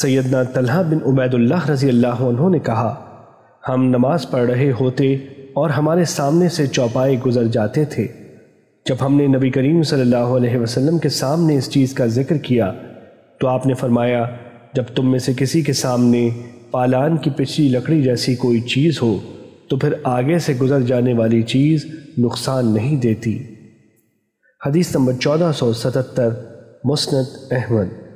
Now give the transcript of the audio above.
سیدنا طلحہ بن عبید اللہ رضی اللہ عنہ نے کہا، ہم نماز پڑھ رہے ہوتے اور ہمارے سامنے سے چوپائے گزر جاتے تھے۔ جب ہم نے نبی کریم صلی اللہ علیہ وسلم کے سامنے اس چیز کا ذکر کیا، تو آپ نے فرمایا، جب تم میں سے کسی کے سامنے پالان کی پچھلی لکڑی جیسی کوئی چیز ہو، تو پھر آگے سے گزر جانے والی چیز نقصان نہیں دیتی۔ حدیث نمبر چودہ سو ستتر، مسند احمد۔